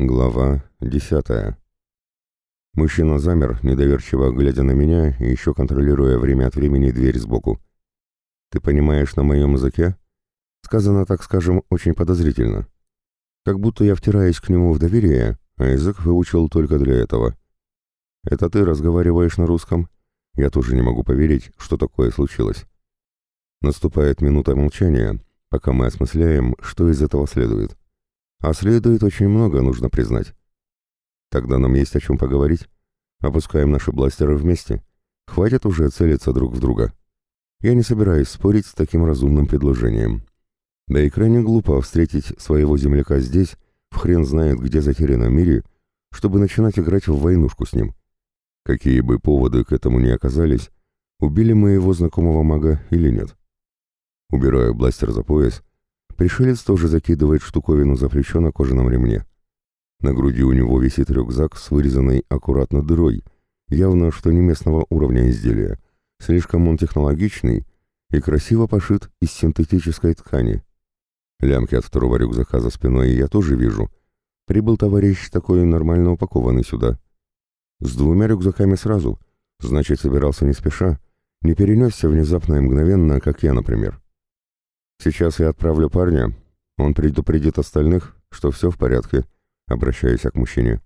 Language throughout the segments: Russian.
Глава десятая. Мужчина замер, недоверчиво глядя на меня и еще контролируя время от времени дверь сбоку. «Ты понимаешь на моем языке?» Сказано, так скажем, очень подозрительно. Как будто я втираюсь к нему в доверие, а язык выучил только для этого. «Это ты разговариваешь на русском?» Я тоже не могу поверить, что такое случилось. Наступает минута молчания, пока мы осмысляем, что из этого следует. А следует очень много, нужно признать. Тогда нам есть о чем поговорить. Опускаем наши бластеры вместе. Хватит уже целиться друг в друга. Я не собираюсь спорить с таким разумным предложением. Да и крайне глупо встретить своего земляка здесь, в хрен знает где затерянном мире, чтобы начинать играть в войнушку с ним. Какие бы поводы к этому ни оказались, убили мы его знакомого мага или нет. Убираю бластер за пояс Пришелец тоже закидывает штуковину за плечо на кожаном ремне. На груди у него висит рюкзак с вырезанной аккуратно дырой, явно что не местного уровня изделия. Слишком он технологичный и красиво пошит из синтетической ткани. Лямки от второго рюкзака за спиной я тоже вижу. Прибыл товарищ такой нормально упакованный сюда. С двумя рюкзаками сразу, значит, собирался не спеша, не перенесся внезапно и мгновенно, как я, например. Сейчас я отправлю парня, он предупредит остальных, что все в порядке, обращаясь к мужчине.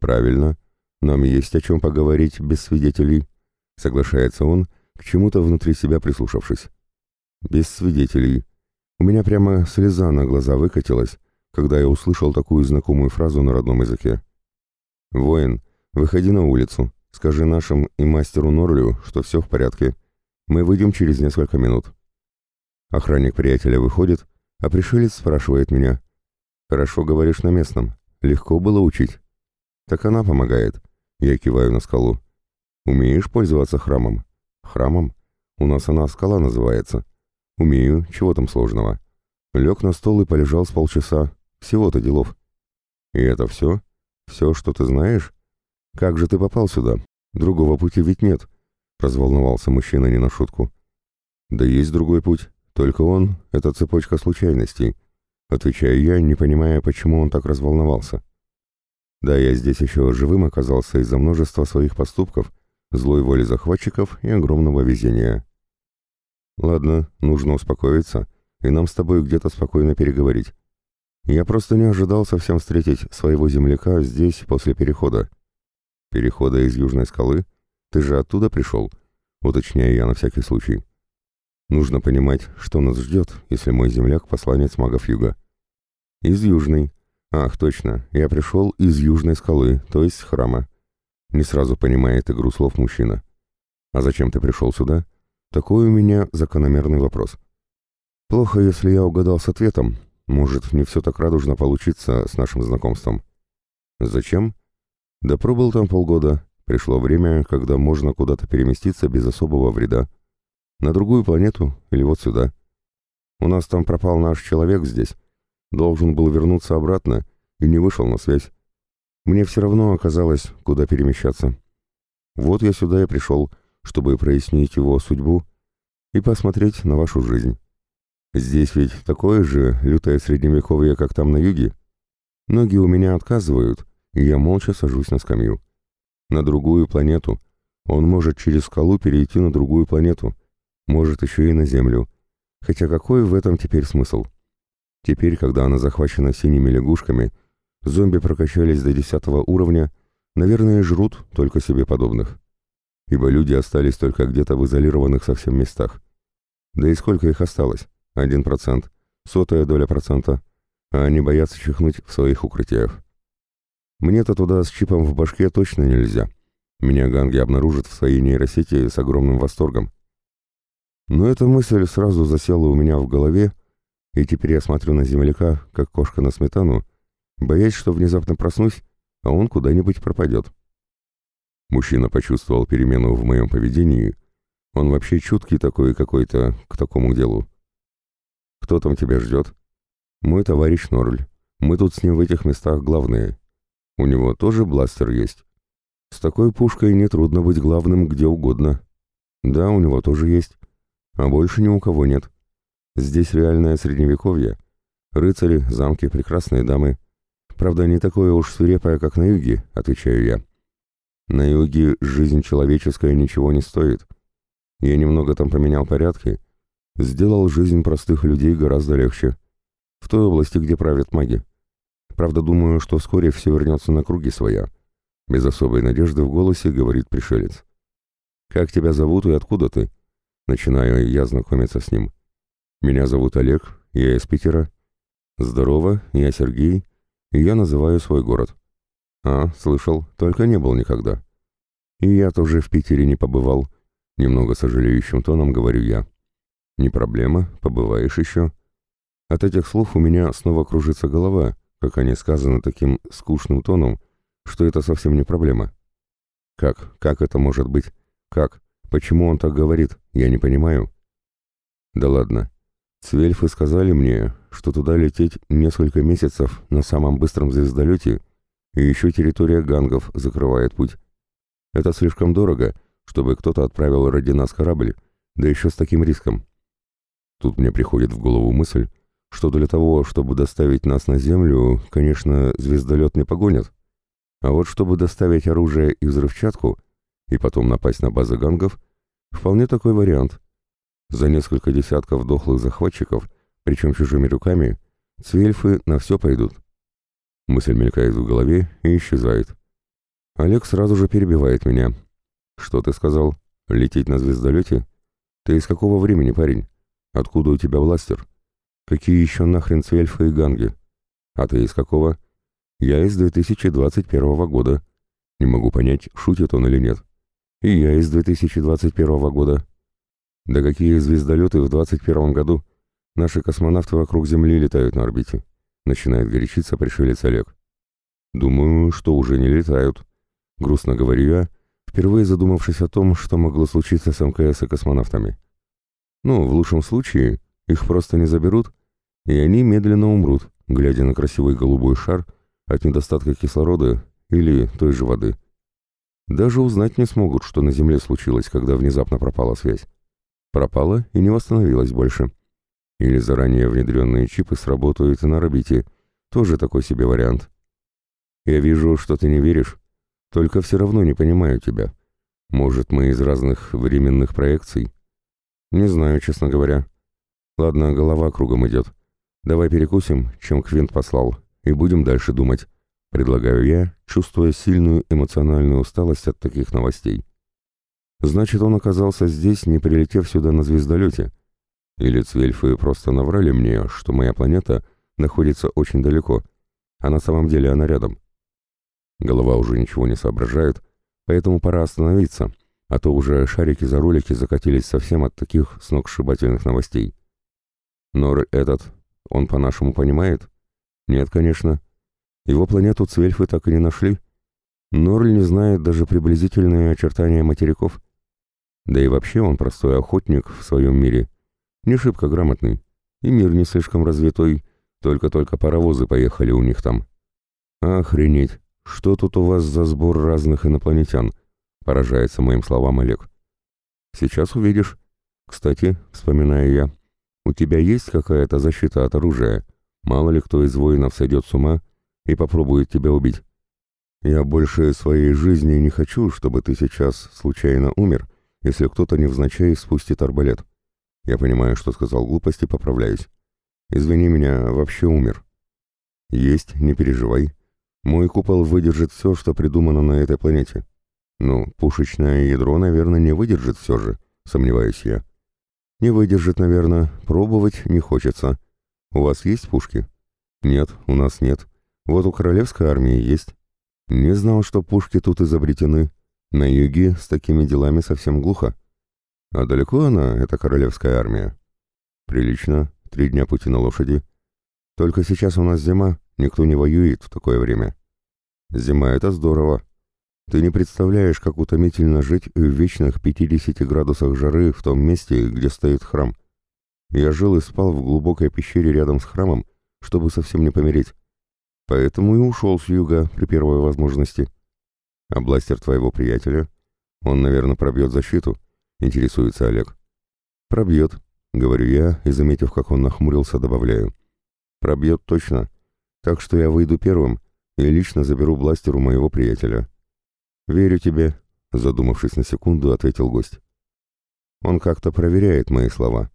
Правильно, нам есть о чем поговорить без свидетелей, соглашается он, к чему-то внутри себя прислушавшись. Без свидетелей. У меня прямо слеза на глаза выкатилась, когда я услышал такую знакомую фразу на родном языке. «Воин, выходи на улицу, скажи нашим и мастеру Норлю, что все в порядке. Мы выйдем через несколько минут». Охранник приятеля выходит, а пришелец спрашивает меня. «Хорошо говоришь на местном. Легко было учить». «Так она помогает». Я киваю на скалу. «Умеешь пользоваться храмом?» «Храмом? У нас она скала называется». «Умею. Чего там сложного?» Лег на стол и полежал с полчаса. Всего-то делов. «И это все? Все, что ты знаешь? Как же ты попал сюда? Другого пути ведь нет», — разволновался мужчина не на шутку. «Да есть другой путь. Только он — это цепочка случайностей. Отвечаю я, не понимая, почему он так разволновался. Да, я здесь еще живым оказался из-за множества своих поступков, злой воли захватчиков и огромного везения. Ладно, нужно успокоиться, и нам с тобой где-то спокойно переговорить. Я просто не ожидал совсем встретить своего земляка здесь после перехода. Перехода из Южной скалы? Ты же оттуда пришел? Уточняю я на всякий случай. Нужно понимать, что нас ждет, если мой земляк — посланец магов юга. Из южной. Ах, точно, я пришел из южной скалы, то есть храма. Не сразу понимает игру слов мужчина. А зачем ты пришел сюда? Такой у меня закономерный вопрос. Плохо, если я угадал с ответом. Может, не все так радужно получиться с нашим знакомством. Зачем? Да пробыл там полгода. Пришло время, когда можно куда-то переместиться без особого вреда. На другую планету или вот сюда. У нас там пропал наш человек здесь. Должен был вернуться обратно и не вышел на связь. Мне все равно оказалось, куда перемещаться. Вот я сюда и пришел, чтобы прояснить его судьбу и посмотреть на вашу жизнь. Здесь ведь такое же лютое средневековье, как там на юге. Ноги у меня отказывают, и я молча сажусь на скамью. На другую планету. Он может через скалу перейти на другую планету — может еще и на землю. Хотя какой в этом теперь смысл? Теперь, когда она захвачена синими лягушками, зомби прокачались до десятого уровня, наверное, жрут только себе подобных. Ибо люди остались только где-то в изолированных совсем местах. Да и сколько их осталось? Один процент, сотая доля процента, а они боятся чихнуть в своих укрытиях. Мне-то туда с чипом в башке точно нельзя. Меня ганги обнаружат в своей нейросети с огромным восторгом. Но эта мысль сразу засела у меня в голове, и теперь я смотрю на земляка, как кошка на сметану, боясь, что внезапно проснусь, а он куда-нибудь пропадет. Мужчина почувствовал перемену в моем поведении. Он вообще чуткий такой какой-то к такому делу. «Кто там тебя ждет?» «Мой товарищ Норль. Мы тут с ним в этих местах главные. У него тоже бластер есть. С такой пушкой нетрудно быть главным где угодно. Да, у него тоже есть а больше ни у кого нет. Здесь реальное средневековье. Рыцари, замки, прекрасные дамы. Правда, не такое уж свирепое, как на юге, отвечаю я. На юге жизнь человеческая ничего не стоит. Я немного там поменял порядки, сделал жизнь простых людей гораздо легче. В той области, где правят маги. Правда, думаю, что вскоре все вернется на круги своя. Без особой надежды в голосе говорит пришелец. «Как тебя зовут и откуда ты?» Начинаю я знакомиться с ним. «Меня зовут Олег, я из Питера». «Здорово, я Сергей, и я называю свой город». «А, слышал, только не был никогда». «И я тоже в Питере не побывал», — немного сожалеющим тоном говорю я. «Не проблема, побываешь еще». От этих слов у меня снова кружится голова, как они сказаны таким скучным тоном, что это совсем не проблема. Как? Как это может быть? Как? Почему он так говорит? Я не понимаю. Да ладно. Цвельфы сказали мне, что туда лететь несколько месяцев на самом быстром звездолете, и еще территория гангов закрывает путь. Это слишком дорого, чтобы кто-то отправил ради нас корабль, да еще с таким риском. Тут мне приходит в голову мысль, что для того, чтобы доставить нас на Землю, конечно, звездолет не погонят. А вот чтобы доставить оружие и взрывчатку, и потом напасть на базы гангов, вполне такой вариант. За несколько десятков дохлых захватчиков, причем чужими руками, цвельфы на все пойдут. Мысль мелькает в голове и исчезает. Олег сразу же перебивает меня. «Что ты сказал? Лететь на звездолете? Ты из какого времени, парень? Откуда у тебя бластер? Какие еще нахрен цвельфы и ганги? А ты из какого?» «Я из 2021 года. Не могу понять, шутит он или нет. И я из 2021 года. Да какие звездолеты в 2021 году? Наши космонавты вокруг Земли летают на орбите. Начинает горячиться пришелец Олег. Думаю, что уже не летают. Грустно говорю я, впервые задумавшись о том, что могло случиться с МКС и космонавтами. Ну, в лучшем случае, их просто не заберут, и они медленно умрут, глядя на красивый голубой шар от недостатка кислорода или той же воды. Даже узнать не смогут, что на Земле случилось, когда внезапно пропала связь. Пропала и не восстановилась больше. Или заранее внедренные чипы сработают и на орбите. Тоже такой себе вариант. Я вижу, что ты не веришь. Только все равно не понимаю тебя. Может, мы из разных временных проекций? Не знаю, честно говоря. Ладно, голова кругом идет. Давай перекусим, чем Квинт послал, и будем дальше думать. Предлагаю я, чувствуя сильную эмоциональную усталость от таких новостей. Значит, он оказался здесь, не прилетев сюда на звездолете. Или цвельфы просто наврали мне, что моя планета находится очень далеко, а на самом деле она рядом. Голова уже ничего не соображает, поэтому пора остановиться, а то уже шарики за ролики закатились совсем от таких сногсшибательных новостей. Но этот, он по-нашему понимает? Нет, конечно. Его планету Цвельфы так и не нашли. Норль не знает даже приблизительные очертания материков. Да и вообще он простой охотник в своем мире. Не шибко грамотный. И мир не слишком развитой. Только-только паровозы поехали у них там. Охренеть! Что тут у вас за сбор разных инопланетян? Поражается моим словам Олег. Сейчас увидишь. Кстати, вспоминаю я, у тебя есть какая-то защита от оружия? Мало ли кто из воинов сойдет с ума и попробует тебя убить. Я больше своей жизни не хочу, чтобы ты сейчас случайно умер, если кто-то невзначай спустит арбалет. Я понимаю, что сказал глупости, поправляюсь. Извини меня, вообще умер. Есть, не переживай. Мой купол выдержит все, что придумано на этой планете. Ну, пушечное ядро, наверное, не выдержит все же, сомневаюсь я. Не выдержит, наверное, пробовать не хочется. У вас есть пушки? Нет, у нас нет. Вот у королевской армии есть. Не знал, что пушки тут изобретены. На юге с такими делами совсем глухо. А далеко она, эта королевская армия? Прилично, три дня пути на лошади. Только сейчас у нас зима, никто не воюет в такое время. Зима — это здорово. Ты не представляешь, как утомительно жить в вечных 50 градусах жары в том месте, где стоит храм. Я жил и спал в глубокой пещере рядом с храмом, чтобы совсем не помереть. Поэтому и ушел с юга при первой возможности. А бластер твоего приятеля? Он, наверное, пробьет защиту? Интересуется Олег. Пробьет, говорю я, и, заметив, как он нахмурился, добавляю. Пробьет точно. Так что я выйду первым, и лично заберу бластер у моего приятеля. Верю тебе, задумавшись на секунду, ответил гость. Он как-то проверяет мои слова.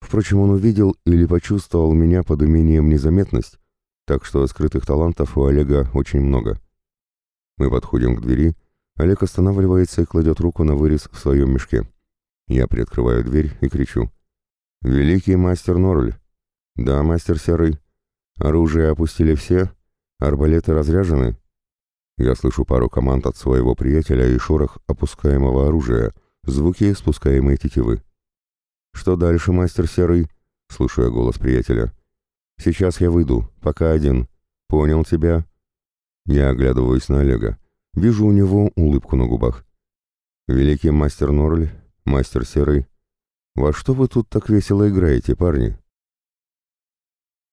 Впрочем, он увидел или почувствовал меня под умением незаметность, так что скрытых талантов у Олега очень много. Мы подходим к двери, Олег останавливается и кладет руку на вырез в своем мешке. Я приоткрываю дверь и кричу. «Великий мастер Норль!» «Да, мастер Серый. Оружие опустили все? Арбалеты разряжены?» Я слышу пару команд от своего приятеля и шорох опускаемого оружия, звуки спускаемой тетивы. «Что дальше, мастер Серый?» — слышу я голос приятеля. «Сейчас я выйду, пока один. Понял тебя?» Я оглядываюсь на Олега. Вижу у него улыбку на губах. «Великий мастер Норль, мастер Серый, во что вы тут так весело играете, парни?»